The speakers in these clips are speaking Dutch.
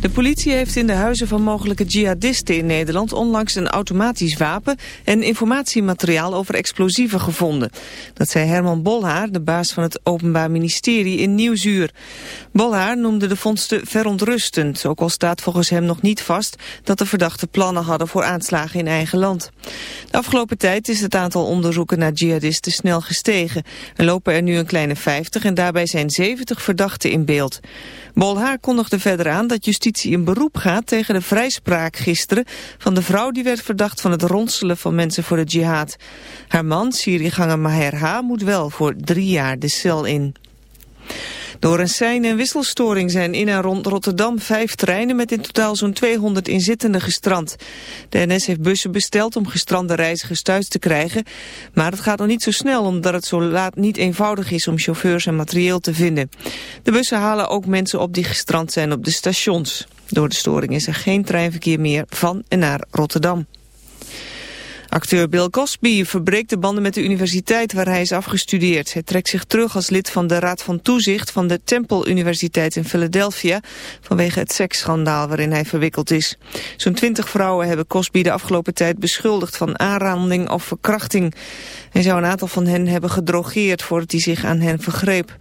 De politie heeft in de huizen van mogelijke jihadisten in Nederland onlangs een automatisch wapen en informatiemateriaal over explosieven gevonden. Dat zei Herman Bolhaar, de baas van het Openbaar Ministerie in Nieuwzuur. Bolhaar noemde de vondsten verontrustend, ook al staat volgens hem nog niet vast dat de verdachten plannen hadden voor aanslagen in eigen land. De afgelopen tijd is het aantal onderzoeken naar jihadisten snel gestegen. Er lopen er nu een kleine 50 en daarbij zijn 70 verdachten in beeld. Bolhaar kondigde verder aan dat justitie in beroep gaat tegen de vrijspraak gisteren van de vrouw die werd verdacht van het ronselen van mensen voor de jihad. Haar man, Syriëganger Maher H., moet wel voor drie jaar de cel in. Door een sein- en wisselstoring zijn in en rond Rotterdam vijf treinen met in totaal zo'n 200 inzittenden gestrand. De NS heeft bussen besteld om gestrande reizigers thuis te krijgen, maar het gaat nog niet zo snel omdat het zo laat niet eenvoudig is om chauffeurs en materieel te vinden. De bussen halen ook mensen op die gestrand zijn op de stations. Door de storing is er geen treinverkeer meer van en naar Rotterdam. Acteur Bill Cosby verbreekt de banden met de universiteit waar hij is afgestudeerd. Hij trekt zich terug als lid van de Raad van Toezicht van de Temple Universiteit in Philadelphia vanwege het seksschandaal waarin hij verwikkeld is. Zo'n twintig vrouwen hebben Cosby de afgelopen tijd beschuldigd van aanranding of verkrachting. Hij zou een aantal van hen hebben gedrogeerd voordat hij zich aan hen vergreep.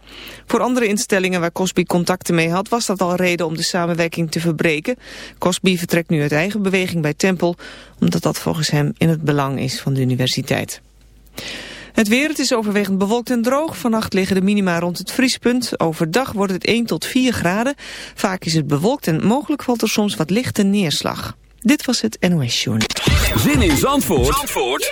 Voor andere instellingen waar Cosby contacten mee had was dat al reden om de samenwerking te verbreken. Cosby vertrekt nu uit eigen beweging bij Temple omdat dat volgens hem in het belang is van de universiteit. Het weer, het is overwegend bewolkt en droog. Vannacht liggen de minima rond het vriespunt. Overdag wordt het 1 tot 4 graden. Vaak is het bewolkt en mogelijk valt er soms wat lichte neerslag. Dit was het NOS Journal. Zin in Zandvoort, Zandvoort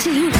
to you.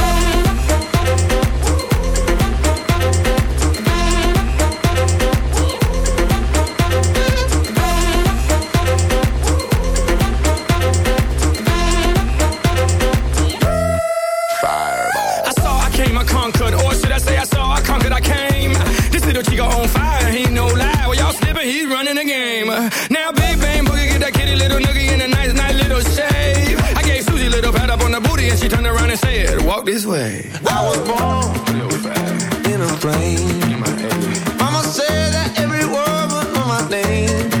game. Now Big Bang Boogie get that kitty little noogie in a nice, nice little shave. I gave Susie little pat up on the booty and she turned around and said, walk this way. I was born in a plane. Mama said that every word was on my name.